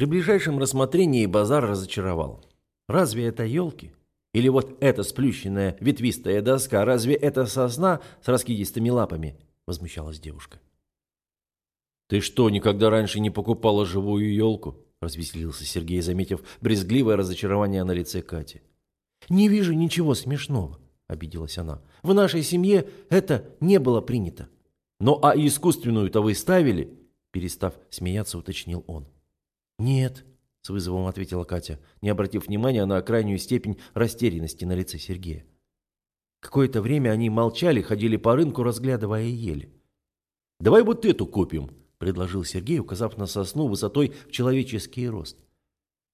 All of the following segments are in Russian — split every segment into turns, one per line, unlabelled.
При ближайшем рассмотрении базар разочаровал. Разве это елки? Или вот эта сплющенная ветвистая доска, разве это сосна с раскидистыми лапами? Возмущалась девушка. «Ты что, никогда раньше не покупала живую елку?» Развеселился Сергей, заметив брезгливое разочарование на лице Кати. «Не вижу ничего смешного», — обиделась она. «В нашей семье это не было принято». «Ну а искусственную-то вы ставили?» Перестав смеяться, уточнил он. «Нет», — с вызовом ответила Катя, не обратив внимания на крайнюю степень растерянности на лице Сергея. Какое-то время они молчали, ходили по рынку, разглядывая ели. «Давай вот эту купим», — предложил Сергей, указав на сосну высотой в человеческий рост.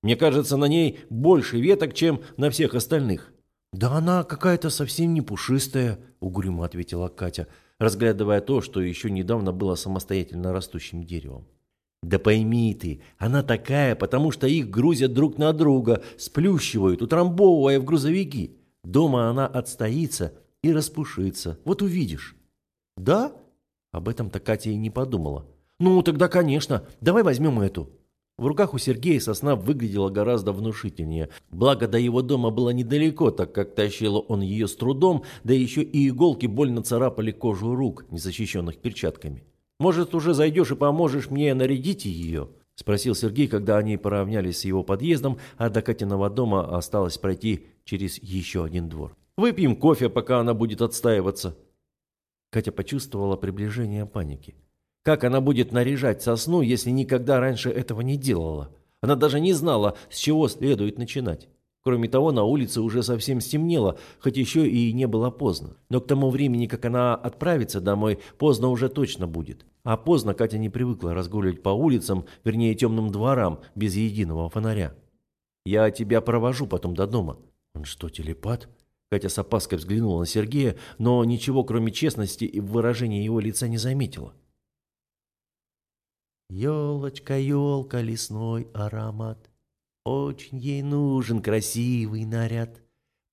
«Мне кажется, на ней больше веток, чем на всех остальных». «Да она какая-то совсем не пушистая», — угрюмо ответила Катя, разглядывая то, что еще недавно было самостоятельно растущим деревом. Да пойми ты, она такая, потому что их грузят друг на друга, сплющивают, утрамбовывая в грузовики. Дома она отстоится и распушится. Вот увидишь. Да? Об этом-то Катя и не подумала. Ну, тогда, конечно. Давай возьмем эту. В руках у Сергея сосна выглядела гораздо внушительнее. Благо, до его дома было недалеко, так как тащил он ее с трудом, да еще и иголки больно царапали кожу рук, незащищенных перчатками. Может, уже зайдешь и поможешь мне нарядить ее?» – спросил Сергей, когда они поравнялись с его подъездом, а до Катиного дома осталось пройти через еще один двор. «Выпьем кофе, пока она будет отстаиваться». Катя почувствовала приближение паники. Как она будет наряжать сосну, если никогда раньше этого не делала? Она даже не знала, с чего следует начинать. Кроме того, на улице уже совсем стемнело, хоть еще и не было поздно. Но к тому времени, как она отправится домой, поздно уже точно будет. А поздно Катя не привыкла разгуливать по улицам, вернее темным дворам, без единого фонаря. «Я тебя провожу потом до дома». «Он что, телепат?» Катя с опаской взглянула на Сергея, но ничего, кроме честности и выражения его лица, не заметила. «Елочка, елка, лесной аромат». Очень ей нужен красивый наряд.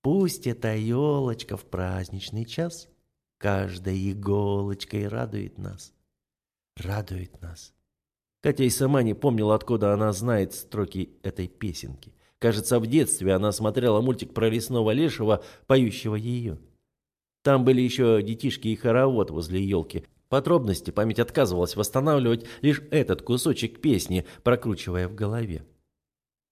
Пусть эта елочка в праздничный час Каждой иголочкой радует нас. Радует нас. Катя и сама не помнила, откуда она знает строки этой песенки. Кажется, в детстве она смотрела мультик про лесного лешего, поющего ее. Там были еще детишки и хоровод возле елки. Подробности память отказывалась восстанавливать лишь этот кусочек песни, прокручивая в голове.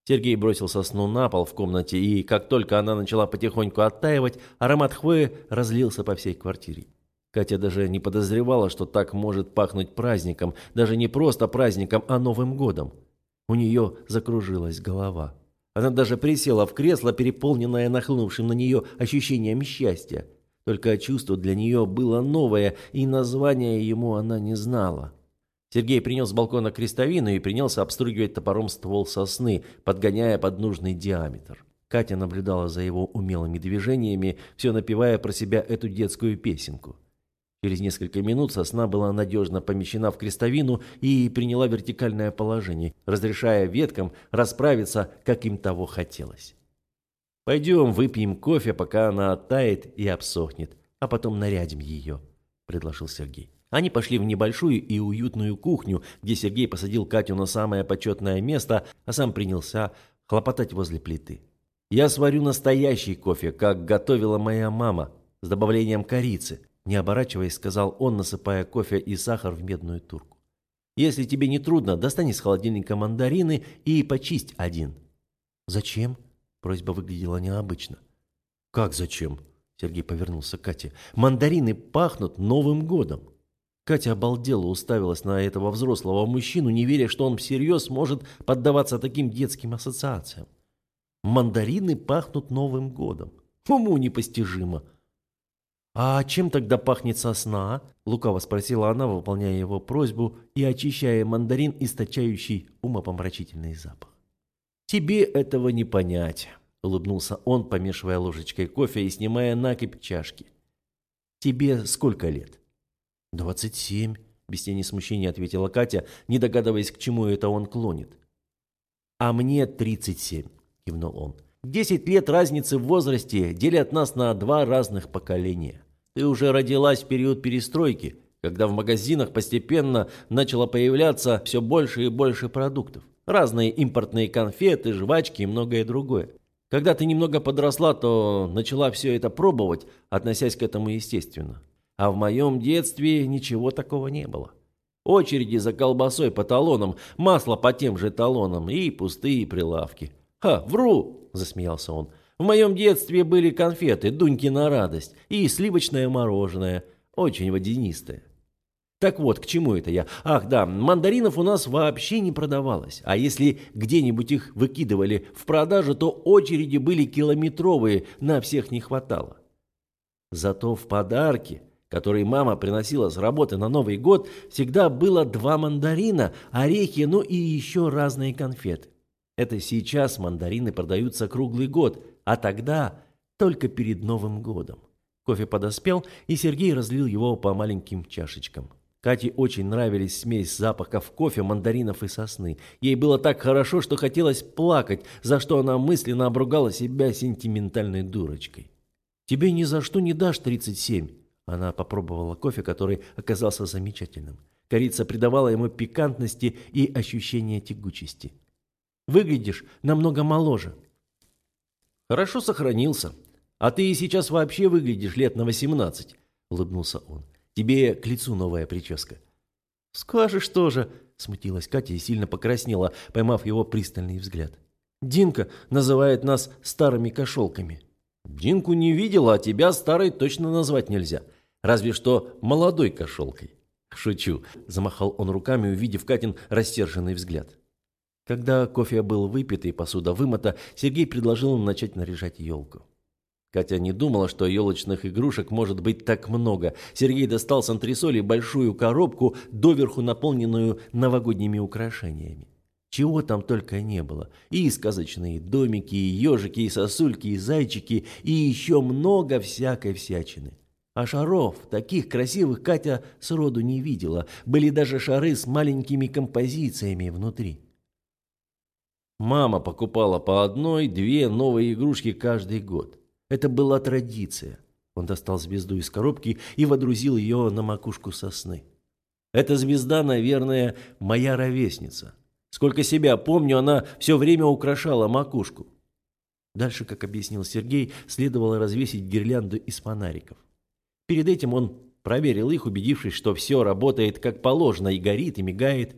Сергей бросил сосну на пол в комнате, и как только она начала потихоньку оттаивать, аромат хвои разлился по всей квартире. Катя даже не подозревала, что так может пахнуть праздником, даже не просто праздником, а Новым годом. У нее закружилась голова. Она даже присела в кресло, переполненное нахлынувшим на нее ощущением счастья. Только чувство для нее было новое, и название ему она не знала. Сергей принес с балкона крестовину и принялся обстругивать топором ствол сосны, подгоняя под нужный диаметр. Катя наблюдала за его умелыми движениями, все напевая про себя эту детскую песенку. Через несколько минут сосна была надежно помещена в крестовину и приняла вертикальное положение, разрешая веткам расправиться, как им того хотелось. «Пойдем выпьем кофе, пока она оттает и обсохнет, а потом нарядим ее», – предложил Сергей. Они пошли в небольшую и уютную кухню, где Сергей посадил Катю на самое почетное место, а сам принялся хлопотать возле плиты. «Я сварю настоящий кофе, как готовила моя мама, с добавлением корицы», не оборачиваясь, сказал он, насыпая кофе и сахар в медную турку. «Если тебе не трудно, достань из холодильника мандарины и почисть один». «Зачем?» Просьба выглядела необычно. «Как зачем?» Сергей повернулся к Кате. «Мандарины пахнут Новым годом». Катя обалдела уставилась на этого взрослого мужчину, не веря, что он всерьез может поддаваться таким детским ассоциациям. Мандарины пахнут Новым годом. Уму непостижимо. «А чем тогда пахнет сосна?» – лукаво спросила она, выполняя его просьбу и очищая мандарин, источающий умопомрачительный запах. «Тебе этого не понять», – улыбнулся он, помешивая ложечкой кофе и снимая накипь чашки. «Тебе сколько лет?» «Двадцать семь», – без тени смущения ответила Катя, не догадываясь, к чему это он клонит. «А мне тридцать семь», – кивнул он. «Десять лет разницы в возрасте делят нас на два разных поколения. Ты уже родилась в период перестройки, когда в магазинах постепенно начало появляться все больше и больше продуктов. Разные импортные конфеты, жвачки и многое другое. Когда ты немного подросла, то начала все это пробовать, относясь к этому естественно. А в моем детстве ничего такого не было. Очереди за колбасой по талонам, масло по тем же талонам и пустые прилавки. «Ха, вру!» – засмеялся он. «В моем детстве были конфеты, дуньки на радость и сливочное мороженое, очень водянистое. Так вот, к чему это я? Ах, да, мандаринов у нас вообще не продавалось. А если где-нибудь их выкидывали в продажу, то очереди были километровые, на всех не хватало. Зато в подарки, которые мама приносила с работы на Новый год, всегда было два мандарина, орехи, ну и еще разные конфеты. Это сейчас мандарины продаются круглый год, а тогда только перед Новым годом. Кофе подоспел, и Сергей разлил его по маленьким чашечкам. Кате очень нравились смесь запахов кофе, мандаринов и сосны. Ей было так хорошо, что хотелось плакать, за что она мысленно обругала себя сентиментальной дурочкой. «Тебе ни за что не дашь 37», она попробовала кофе, который оказался замечательным. Корица придавала ему пикантности и ощущение тягучести. «Выглядишь намного моложе». «Хорошо сохранился. А ты сейчас вообще выглядишь лет на 18», — улыбнулся он. Тебе к лицу новая прическа». «Скажешь тоже», — смутилась Катя и сильно покраснела, поймав его пристальный взгляд. «Динка называет нас старыми кошелками». «Динку не видела, а тебя старой точно назвать нельзя. Разве что молодой кошелкой». «Шучу», — замахал он руками, увидев Катин рассерженный взгляд. Когда кофе был выпит и посуда вымыта, Сергей предложил им начать наряжать елку. Катя не думала, что елочных игрушек может быть так много. Сергей достал с антресоли большую коробку, доверху наполненную новогодними украшениями. Чего там только не было. И сказочные домики, и ежики, и сосульки, и зайчики, и еще много всякой всячины. А шаров, таких красивых, Катя сроду не видела. Были даже шары с маленькими композициями внутри. Мама покупала по одной, две новые игрушки каждый год. Это была традиция. Он достал звезду из коробки и водрузил ее на макушку сосны. Эта звезда, наверное, моя ровесница. Сколько себя помню, она все время украшала макушку. Дальше, как объяснил Сергей, следовало развесить гирлянду из фонариков. Перед этим он проверил их, убедившись, что все работает как положено и горит, и мигает.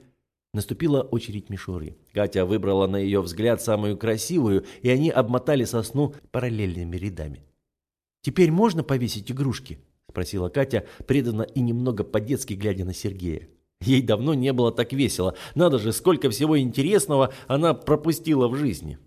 Наступила очередь Мишуры. Катя выбрала на ее взгляд самую красивую, и они обмотали сосну параллельными рядами. «Теперь можно повесить игрушки?» – спросила Катя, преданно и немного по-детски глядя на Сергея. Ей давно не было так весело. Надо же, сколько всего интересного она пропустила в жизни.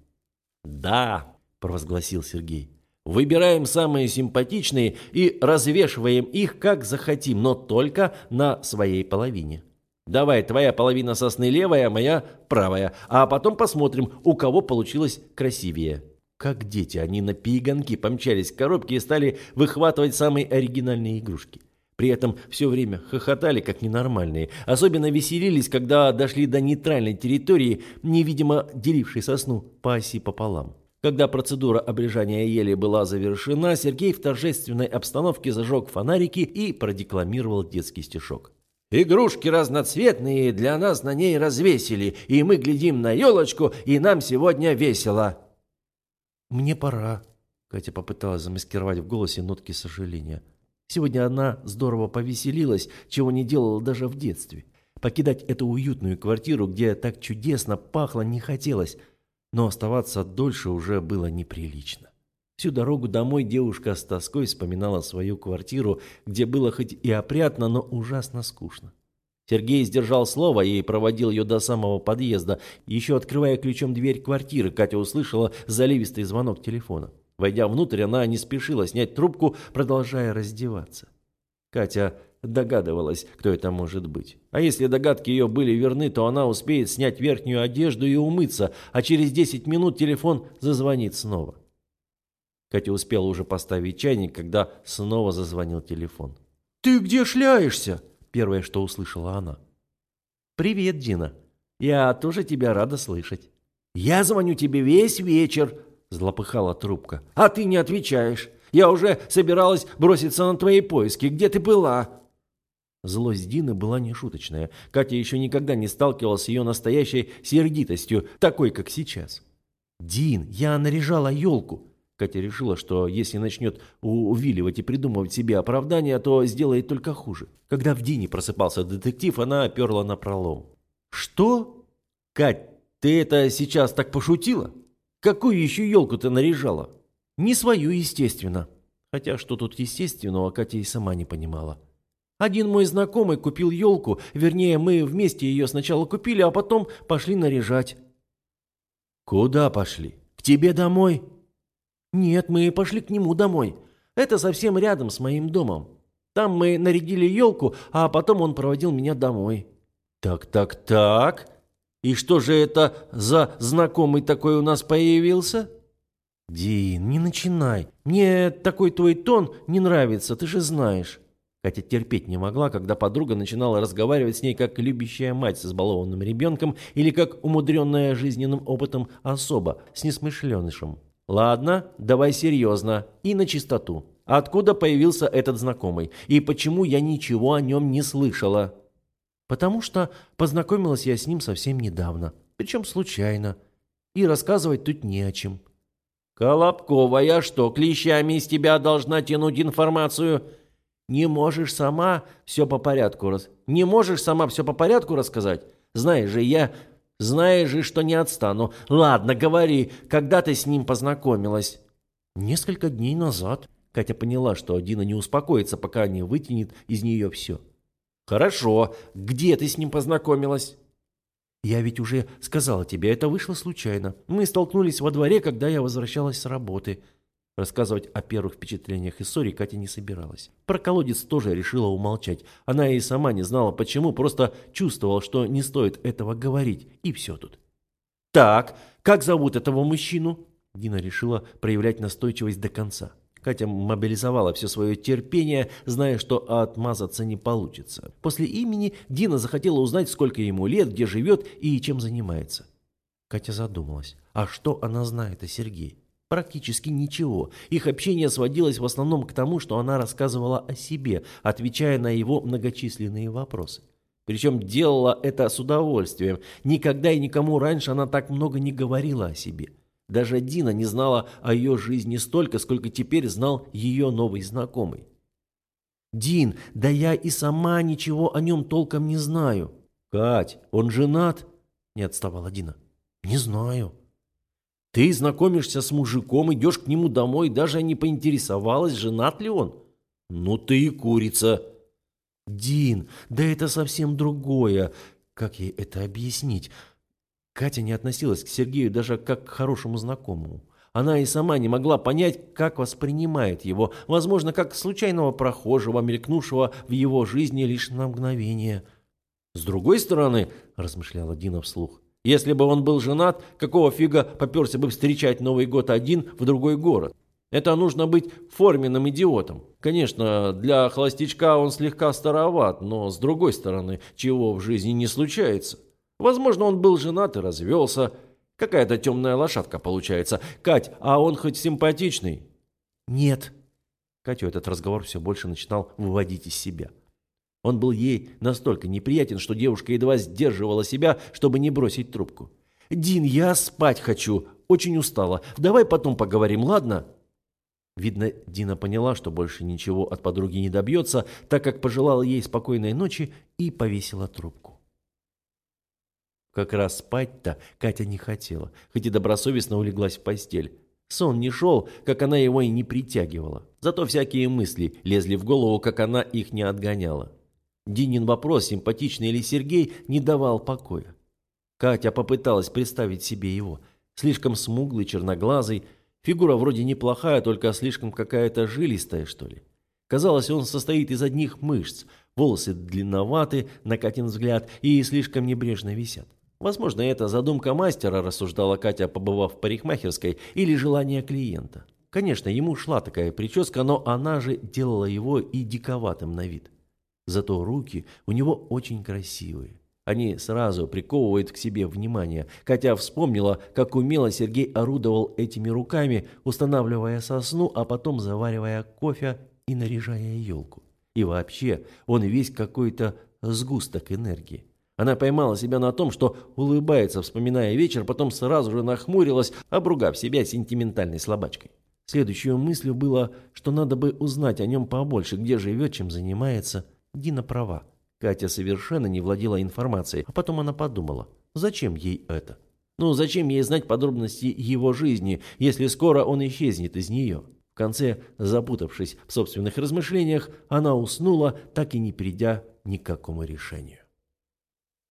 «Да», – провозгласил Сергей. «Выбираем самые симпатичные и развешиваем их, как захотим, но только на своей половине». Давай, твоя половина сосны левая, а моя правая. А потом посмотрим, у кого получилось красивее. Как дети, они на перегонки помчались к коробке и стали выхватывать самые оригинальные игрушки. При этом все время хохотали, как ненормальные. Особенно веселились, когда дошли до нейтральной территории, невидимо делившей сосну по оси пополам. Когда процедура обрежания ели была завершена, Сергей в торжественной обстановке зажег фонарики и продекламировал детский стишок. Игрушки разноцветные для нас на ней развесили, и мы глядим на елочку, и нам сегодня весело». «Мне пора», — Катя попыталась замаскировать в голосе нотки сожаления. Сегодня она здорово повеселилась, чего не делала даже в детстве. Покидать эту уютную квартиру, где так чудесно пахло, не хотелось, но оставаться дольше уже было неприлично. Всю дорогу домой девушка с тоской вспоминала свою квартиру, где было хоть и опрятно, но ужасно скучно. Сергей сдержал слово и проводил ее до самого подъезда. Еще открывая ключом дверь квартиры, Катя услышала заливистый звонок телефона. Войдя внутрь, она не спешила снять трубку, продолжая раздеваться. Катя догадывалась, кто это может быть. А если догадки ее были верны, то она успеет снять верхнюю одежду и умыться, а через 10 минут телефон зазвонит снова. Катя успела уже поставить чайник, когда снова зазвонил телефон. «Ты где шляешься?» – первое, что услышала она. «Привет, Дина. Я тоже тебя рада слышать». «Я звоню тебе весь вечер», – злопыхала трубка. «А ты не отвечаешь. Я уже собиралась броситься на твои поиски. Где ты была?» Злость Дины была нешуточная. Катя еще никогда не сталкивалась с ее настоящей сердитостью, такой, как сейчас. «Дин, я наряжала елку!» Катя решила, что если начнет увиливать и придумывать себе оправдания, то сделает только хуже. Когда в Дине просыпался детектив, она оперла на пролом. «Что? Кать, ты это сейчас так пошутила? Какую еще елку ты наряжала?» «Не свою, естественно». Хотя что тут естественного, Катя и сама не понимала. Один мой знакомый купил елку, вернее, мы вместе ее сначала купили, а потом пошли наряжать. Куда пошли? К тебе домой? Нет, мы пошли к нему домой. Это совсем рядом с моим домом. Там мы нарядили елку, а потом он проводил меня домой. Так, так, так. И что же это за знакомый такой у нас появился? Дин, не начинай. Мне такой твой тон не нравится, ты же знаешь. Катя терпеть не могла, когда подруга начинала разговаривать с ней как любящая мать с избалованным ребенком или как умудренная жизненным опытом особа с несмышленышем. «Ладно, давай серьезно и на чистоту. Откуда появился этот знакомый? И почему я ничего о нем не слышала?» «Потому что познакомилась я с ним совсем недавно, причем случайно. И рассказывать тут не о чем».
«Колобкова, я что, клещами из тебя должна тянуть информацию?»
Не можешь сама все по порядку раз... Не можешь сама все по порядку рассказать? Знаешь же, я... Знаешь же, что не отстану. Ладно, говори, когда ты с ним познакомилась? Несколько дней назад. Катя поняла, что Дина не успокоится, пока не вытянет из нее все. Хорошо. Где ты с ним познакомилась? Я ведь уже сказала тебе, это вышло случайно. Мы столкнулись во дворе, когда я возвращалась с работы. Рассказывать о первых впечатлениях и ссоре Катя не собиралась. Про колодец тоже решила умолчать. Она и сама не знала почему, просто чувствовала, что не стоит этого говорить. И все тут. «Так, как зовут этого мужчину?» Дина решила проявлять настойчивость до конца. Катя мобилизовала все свое терпение, зная, что отмазаться не получится. После имени Дина захотела узнать, сколько ему лет, где живет и чем занимается. Катя задумалась, а что она знает о Сергее? Практически ничего. Их общение сводилось в основном к тому, что она рассказывала о себе, отвечая на его многочисленные вопросы. Причем делала это с удовольствием. Никогда и никому раньше она так много не говорила о себе. Даже Дина не знала о ее жизни столько, сколько теперь знал ее новый знакомый. «Дин, да я и сама ничего о нем толком не знаю». «Кать, он женат?» – не отставала Дина. «Не знаю». Ты знакомишься с мужиком, идешь к нему домой, даже не поинтересовалась, женат ли он. Ну ты и курица. Дин, да это совсем другое. Как ей это объяснить? Катя не относилась к Сергею даже как к хорошему знакомому. Она и сама не могла понять, как воспринимает его, возможно, как случайного прохожего, мелькнувшего в его жизни лишь на мгновение. «С другой стороны», – размышляла Дина вслух, если бы он был женат, какого фига поперся бы встречать Новый год один в другой город? Это нужно быть форменным идиотом. Конечно, для холостячка он слегка староват, но с другой стороны, чего в жизни не случается. Возможно, он был женат и развелся. Какая-то темная лошадка получается. Кать, а он хоть симпатичный? Нет. Катю этот разговор все больше начинал выводить из себя. Он был ей настолько неприятен, что девушка едва сдерживала себя, чтобы не бросить трубку. «Дин, я спать хочу. Очень устала. Давай потом поговорим, ладно?» Видно, Дина поняла, что больше ничего от подруги не добьется, так как пожелала ей спокойной ночи и повесила трубку. Как раз спать-то Катя не хотела, хоть и добросовестно улеглась в постель. Сон не шел, как она его и не притягивала. Зато всякие мысли лезли в голову, как она их не отгоняла. Динин вопрос, симпатичный ли Сергей, не давал покоя. Катя попыталась представить себе его. Слишком смуглый, черноглазый. Фигура вроде неплохая, только слишком какая-то жилистая, что ли. Казалось, он состоит из одних мышц. Волосы длинноваты, на Катин взгляд, и слишком небрежно висят. Возможно, это задумка мастера, рассуждала Катя, побывав в парикмахерской, или желание клиента. Конечно, ему шла такая прическа, но она же делала его и диковатым на вид. Зато руки у него очень красивые. Они сразу приковывают к себе внимание. Катя вспомнила, как умело Сергей орудовал этими руками, устанавливая сосну, а потом заваривая кофе и наряжая елку. И вообще, он весь какой-то сгусток энергии. Она поймала себя на том, что улыбается, вспоминая вечер, потом сразу же нахмурилась, обругав себя сентиментальной слабачкой. Следующей мыслью было, что надо бы узнать о нем побольше, где живет, чем занимается. Дина права. Катя совершенно не владела информацией, а потом она подумала, зачем ей это? Ну, зачем ей знать подробности его жизни, если скоро он исчезнет из нее? В конце, запутавшись в собственных размышлениях, она уснула, так и не придя ни к какому решению.